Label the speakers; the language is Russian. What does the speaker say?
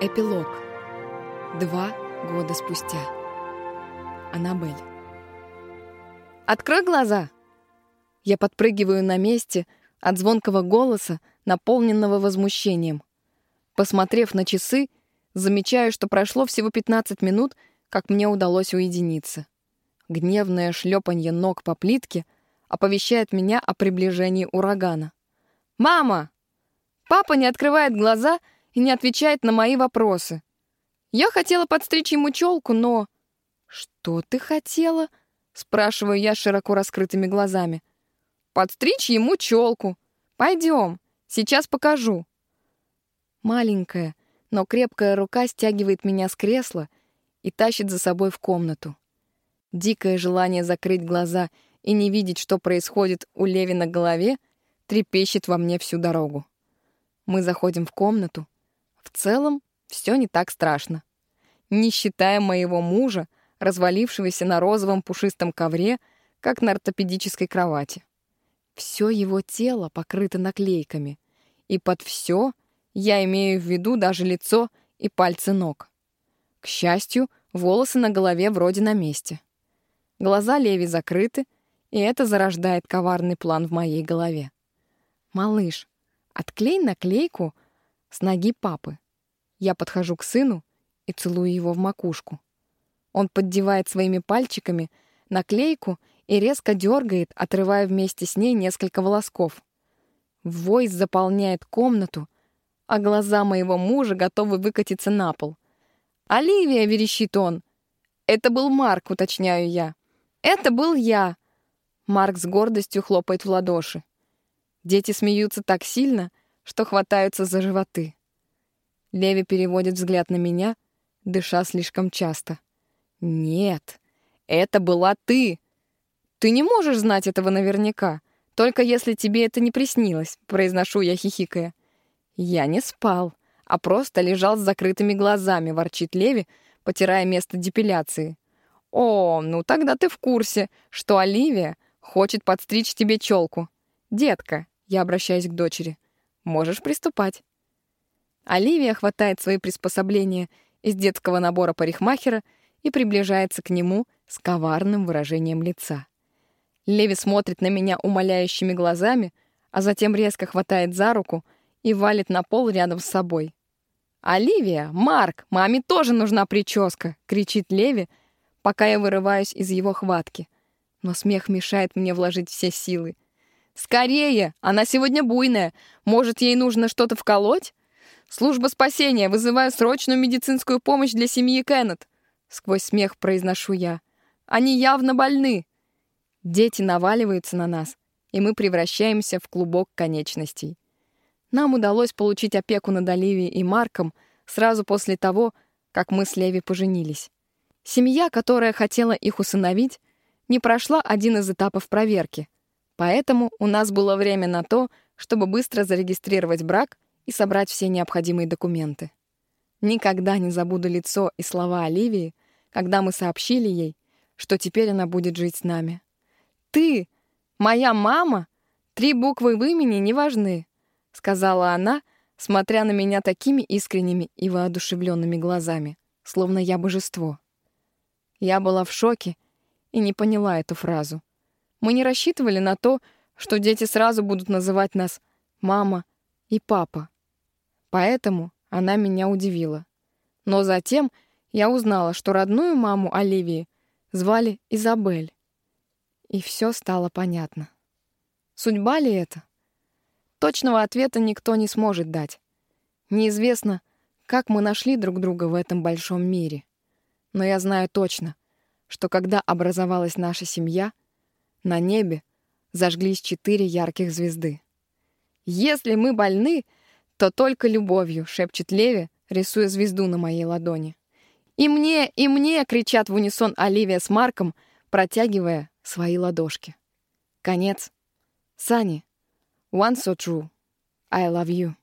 Speaker 1: Эпилог. Два года спустя. Аннабель. «Открой глаза!» Я подпрыгиваю на месте от звонкого голоса, наполненного возмущением. Посмотрев на часы, замечаю, что прошло всего 15 минут, как мне удалось уединиться. Гневное шлепанье ног по плитке оповещает меня о приближении урагана. «Мама!» Папа не открывает глаза и не отвечает на мои вопросы. Я хотела подстричь ему челку, но... «Что ты хотела?» — спрашиваю я широко раскрытыми глазами. «Подстричь ему челку. Пойдем, сейчас покажу». Маленькая, но крепкая рука стягивает меня с кресла и тащит за собой в комнату. Дикое желание закрыть глаза и не видеть, что происходит у Леви на голове, трепещет во мне всю дорогу. Мы заходим в комнату. В целом, все не так страшно. Не считая моего мужа, развалившегося на розовом пушистом ковре, как на ортопедической кровати. Все его тело покрыто наклейками, и под все я имею в виду даже лицо и пальцы ног. К счастью, волосы на голове вроде на месте. Глаза Леви закрыты, и это зарождает коварный план в моей голове. «Малыш, Отклей наклейку с ноги папы. Я подхожу к сыну и целую его в макушку. Он поддевает своими пальчиками наклейку и резко дергает, отрывая вместе с ней несколько волосков. Войс заполняет комнату, а глаза моего мужа готовы выкатиться на пол. «Оливия!» — верещит он. «Это был Марк», — уточняю я. «Это был я!» Марк с гордостью хлопает в ладоши. Дети смеются так сильно, что хватаются за животы. Леви переводит взгляд на меня, дыша слишком часто. «Нет, это была ты. Ты не можешь знать этого наверняка, только если тебе это не приснилось», — произношу я, хихикая. «Я не спал, а просто лежал с закрытыми глазами», — ворчит Леви, потирая место депиляции. «О, ну тогда ты в курсе, что Оливия хочет подстричь тебе челку. Детка, я обращаюсь к дочери. «Можешь приступать». Оливия хватает свои приспособления из детского набора парикмахера и приближается к нему с коварным выражением лица. Леви смотрит на меня умоляющими глазами, а затем резко хватает за руку и валит на пол рядом с собой. «Оливия! Марк! Маме тоже нужна прическа!» — кричит Леви, пока я вырываюсь из его хватки. Но смех мешает мне вложить все силы — «Скорее! Она сегодня буйная. Может, ей нужно что-то вколоть?» «Служба спасения! Вызываю срочную медицинскую помощь для семьи Кеннет!» Сквозь смех произношу я. «Они явно больны!» Дети наваливаются на нас, и мы превращаемся в клубок конечностей. Нам удалось получить опеку над Оливией и Марком сразу после того, как мы с Леви поженились. Семья, которая хотела их усыновить, не прошла один из этапов проверки — Поэтому у нас было время на то, чтобы быстро зарегистрировать брак и собрать все необходимые документы. Никогда не забуду лицо и слова Оливии, когда мы сообщили ей, что теперь она будет жить с нами. «Ты, моя мама, три буквы в имени не важны», — сказала она, смотря на меня такими искренними и воодушевленными глазами, словно я божество. Я была в шоке и не поняла эту фразу. Мы не рассчитывали на то, что дети сразу будут называть нас «мама» и «папа». Поэтому она меня удивила. Но затем я узнала, что родную маму Оливии звали Изабель. И все стало понятно. Судьба ли это? Точного ответа никто не сможет дать. Неизвестно, как мы нашли друг друга в этом большом мире. Но я знаю точно, что когда образовалась наша семья — на небе зажглись четыре ярких звезды. «Если мы больны, то только любовью», — шепчет Леви, рисуя звезду на моей ладони. «И мне, и мне!» — кричат в унисон Оливия с Марком, протягивая свои ладошки. Конец. Сани. One so true. I love you.